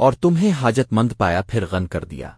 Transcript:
اور تمہیں حاجت مند پایا پھر غن کر دیا۔